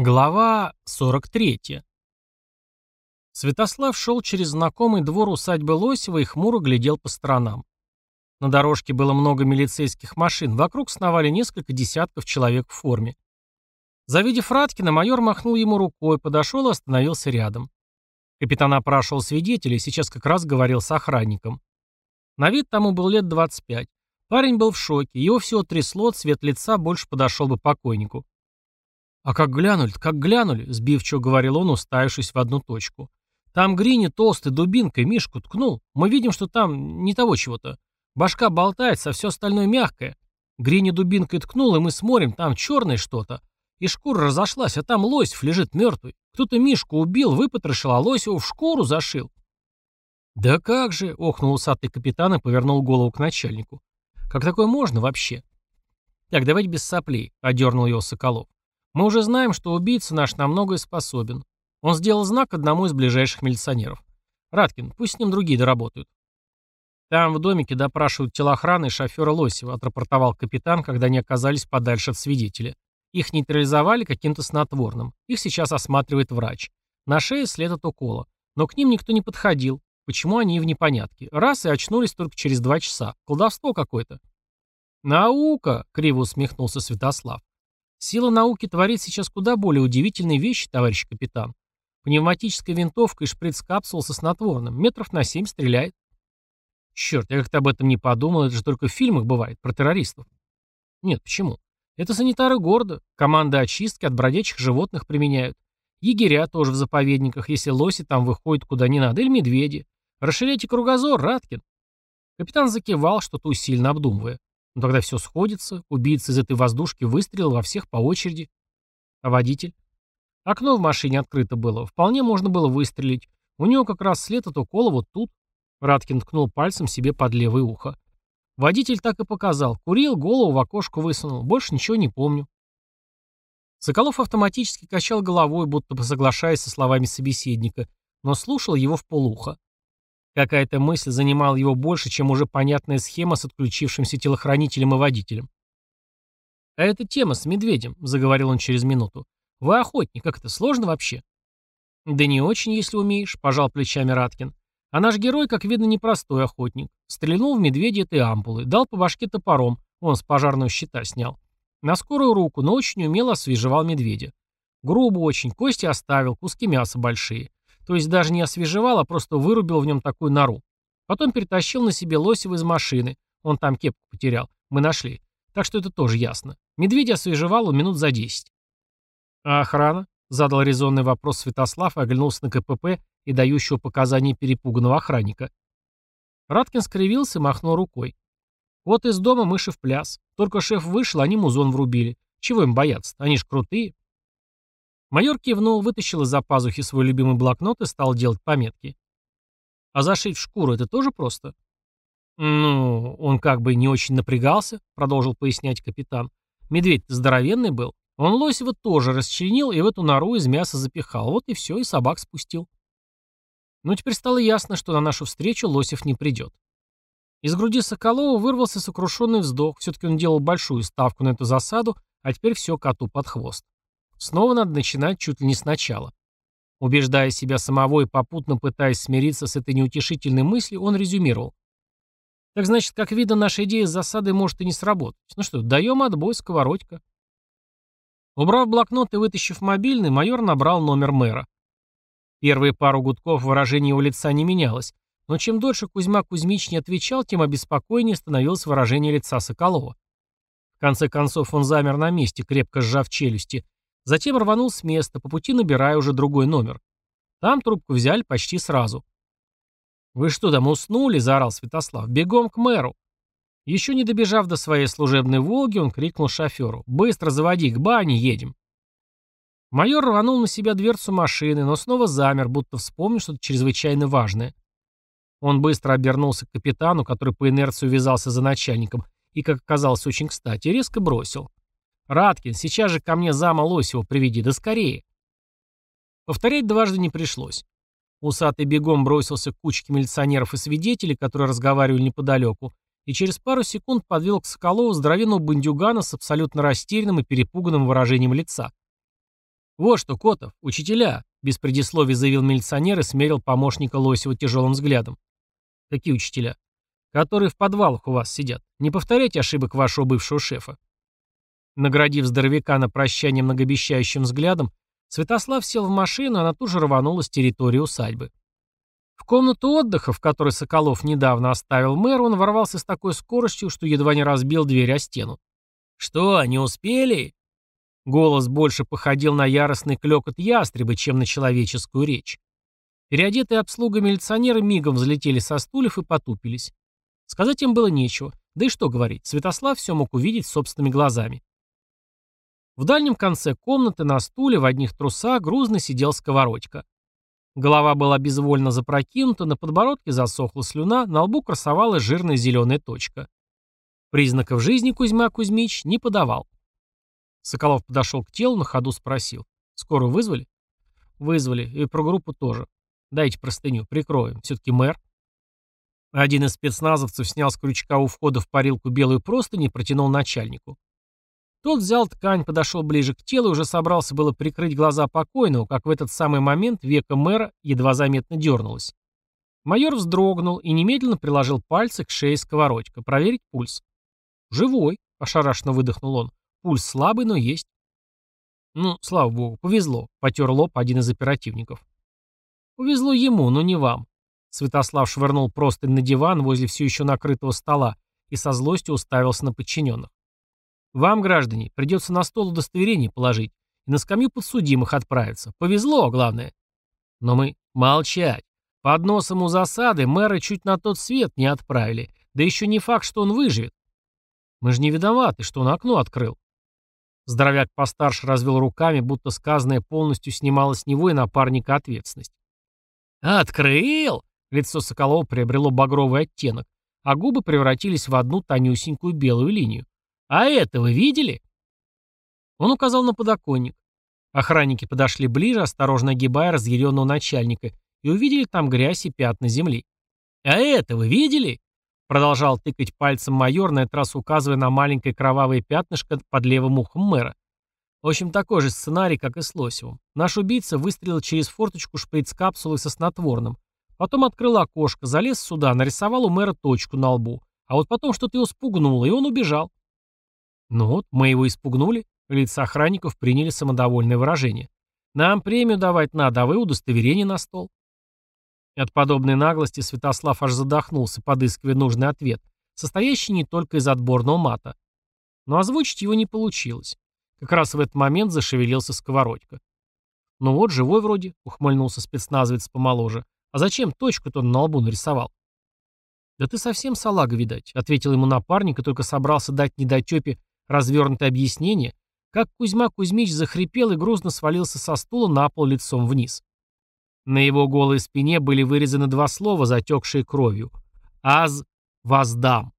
Глава 43. Святослав шел через знакомый двор усадьбы Лосева и хмуро глядел по сторонам. На дорожке было много милицейских машин, вокруг сновали несколько десятков человек в форме. Завидев Раткина, майор махнул ему рукой, подошел и остановился рядом. Капитан опрашивал свидетелей, сейчас как раз говорил с охранником. На вид тому был лет 25. Парень был в шоке, его всего трясло, цвет лица больше подошел бы покойнику. «А как глянули как глянули», — сбивчиво говорил он, уставившись в одну точку. «Там Грини толстый дубинкой Мишку ткнул. Мы видим, что там не того чего-то. Башка болтается, а все остальное мягкое. Грини дубинкой ткнул, и мы смотрим, там черное что-то. И шкура разошлась, а там лось лежит мертвый. Кто-то Мишку убил, выпотрошил, а лось его в шкуру зашил». «Да как же!» — охнул усатый капитан и повернул голову к начальнику. «Как такое можно вообще?» «Так, давайте без соплей», — одернул его Соколов. Мы уже знаем, что убийца наш на многое способен. Он сделал знак одному из ближайших милиционеров. Раткин, пусть с ним другие доработают. Там в домике допрашивают телохраны и шофера Лосева, отрапортовал капитан, когда они оказались подальше от свидетеля. Их нейтрализовали каким-то снотворным. Их сейчас осматривает врач. На шее след от укола. Но к ним никто не подходил. Почему они в непонятке? Раз и очнулись только через два часа. Колдовство какое-то. «Наука!» — криво усмехнулся Святослав. Сила науки творит сейчас куда более удивительные вещи, товарищ капитан. Пневматическая винтовка и шприц-капсула со снотворным. Метров на семь стреляет. Черт, я как-то об этом не подумал, это же только в фильмах бывает, про террористов. Нет, почему? Это санитары города, команды очистки от бродячих животных применяют. Егеря тоже в заповедниках, если лоси там выходят куда не надо, или медведи. Расширяйте кругозор, Раткин. Капитан закивал, что-то усиленно обдумывая. Но тогда все сходится, убийца из этой воздушки выстрелил во всех по очереди. А водитель? Окно в машине открыто было, вполне можно было выстрелить. У него как раз след от укола вот тут. Раткин ткнул пальцем себе под левое ухо. Водитель так и показал. Курил, голову в окошко высунул. Больше ничего не помню. Соколов автоматически качал головой, будто бы соглашаясь со словами собеседника, но слушал его в полухо. Какая-то мысль занимала его больше, чем уже понятная схема с отключившимся телохранителем и водителем. «А эта тема с медведем», — заговорил он через минуту. «Вы охотник, как это, сложно вообще?» «Да не очень, если умеешь», — пожал плечами Раткин. «А наш герой, как видно, непростой охотник. Стрельнул в медведя этой ампулы, дал по башке топором, он с пожарного щита снял. На скорую руку, но очень умело освежевал медведя. Грубо очень, кости оставил, куски мяса большие. То есть даже не освежевал, а просто вырубил в нем такую нору. Потом перетащил на себе Лосева из машины. Он там кепку потерял. Мы нашли. Так что это тоже ясно. Медведя освежевал он минут за десять. А охрана? Задал резонный вопрос Святослав и оглянулся на КПП и дающего показания перепуганного охранника. Раткин скривился и махнул рукой. Вот из дома мыши в пляс. Только шеф вышел, они музон врубили. Чего им бояться? Они ж крутые. Майор кивнул, вытащил из-за пазухи свой любимый блокнот и стал делать пометки. А зашить в шкуру это тоже просто? Ну, он как бы не очень напрягался, продолжил пояснять капитан. Медведь-то здоровенный был. Он Лосева тоже расчленил и в эту нору из мяса запихал. Вот и все, и собак спустил. Но теперь стало ясно, что на нашу встречу Лосев не придет. Из груди Соколова вырвался сокрушенный вздох. Все-таки он делал большую ставку на эту засаду, а теперь все коту под хвост. Снова надо начинать чуть ли не сначала. Убеждая себя самого и попутно пытаясь смириться с этой неутешительной мыслью, он резюмировал. Так значит, как видно, наша идея с засадой может и не сработать. Ну что, даем отбой, сковородька. Убрав блокнот и вытащив мобильный, майор набрал номер мэра. Первые пару гудков выражение его лица не менялось, но чем дольше Кузьма Кузьмич не отвечал, тем обеспокоеннее становилось выражение лица Соколова. В конце концов он замер на месте, крепко сжав челюсти, Затем рванул с места, по пути набирая уже другой номер. Там трубку взяли почти сразу. «Вы что там, уснули?» – заорал Святослав. «Бегом к мэру!» Еще не добежав до своей служебной «Волги», он крикнул шоферу. «Быстро заводи, к бане едем!» Майор рванул на себя дверцу машины, но снова замер, будто вспомнил что-то чрезвычайно важное. Он быстро обернулся к капитану, который по инерции увязался за начальником, и, как оказалось очень кстати, резко бросил. «Раткин, сейчас же ко мне зама Лосева приведи, да скорее!» Повторять дважды не пришлось. Усатый бегом бросился к кучке милиционеров и свидетелей, которые разговаривали неподалеку, и через пару секунд подвел к Соколову здоровенного бандюгана с абсолютно растерянным и перепуганным выражением лица. «Вот что, Котов, учителя», — без предисловий заявил милиционер и смерил помощника Лосева тяжелым взглядом. «Какие учителя?» «Которые в подвалах у вас сидят. Не повторяйте ошибок вашего бывшего шефа». Наградив здоровяка на прощание многообещающим взглядом, Святослав сел в машину, она тут же рванула с территории усадьбы. В комнату отдыха, в которой Соколов недавно оставил мэр, он ворвался с такой скоростью, что едва не разбил дверь о стену. «Что, не успели?» Голос больше походил на яростный клёкот ястреба, чем на человеческую речь. Переодетые обслуга милиционеры мигом взлетели со стульев и потупились. Сказать им было нечего. Да и что говорить, Святослав все мог увидеть собственными глазами. В дальнем конце комнаты на стуле в одних трусах грузно сидел сковородька. Голова была безвольно запрокинута, на подбородке засохла слюна, на лбу красовалась жирная зеленая точка. Признаков жизни Кузьма Кузьмич не подавал. Соколов подошел к телу, на ходу спросил. «Скорую вызвали?» «Вызвали. И про группу тоже. Дайте простыню, прикроем. Все-таки мэр». Один из спецназовцев снял с крючка у входа в парилку белую простынь и протянул начальнику. Тот взял ткань, подошел ближе к телу и уже собрался было прикрыть глаза покойного, как в этот самый момент века мэра едва заметно дернулось. Майор вздрогнул и немедленно приложил пальцы к шее сковородька. Проверить пульс. «Живой», — ошарашенно выдохнул он. «Пульс слабый, но есть». «Ну, слава богу, повезло», — потер лоб один из оперативников. «Повезло ему, но не вам». Святослав швырнул простынь на диван возле все еще накрытого стола и со злостью уставился на подчиненных. Вам, граждане, придется на стол удостоверение положить и на скамью подсудимых отправиться. Повезло, главное. Но мы молчать. Под носом у засады мэра чуть на тот свет не отправили. Да еще не факт, что он выживет. Мы же не виноваты, что он окно открыл. Здоровяк постарше развел руками, будто сказанное полностью снимало с него и напарника ответственность. «Открыл!» Лицо Соколова приобрело багровый оттенок, а губы превратились в одну тонюсенькую белую линию. «А это вы видели?» Он указал на подоконник. Охранники подошли ближе, осторожно огибая разъяренного начальника, и увидели там грязь и пятна земли. «А это вы видели?» Продолжал тыкать пальцем майор, на этот раз указывая на маленькое кровавое пятнышко под левым ухом мэра. В общем, такой же сценарий, как и с Лосевым. Наш убийца выстрелил через форточку шприц-капсулы со снотворным. Потом открыл окошко, залез сюда, нарисовал у мэра точку на лбу. А вот потом что-то его спугнуло, и он убежал. Ну вот, мы его испугнули. Лица охранников приняли самодовольное выражение. Нам премию давать надо, а вы удостоверение на стол. От подобной наглости Святослав аж задохнулся, подыскивая нужный ответ, состоящий не только из отборного мата. Но озвучить его не получилось. Как раз в этот момент зашевелился сковородька. «Ну вот, живой вроде», — ухмыльнулся спецназовец помоложе. «А зачем точку-то на лбу нарисовал?» «Да ты совсем салага, видать», — ответил ему напарник и только собрался дать недотепе Развернутое объяснение, как Кузьма Кузьмич захрипел и грузно свалился со стула на пол лицом вниз. На его голой спине были вырезаны два слова, затекшие кровью. «Аз воздам».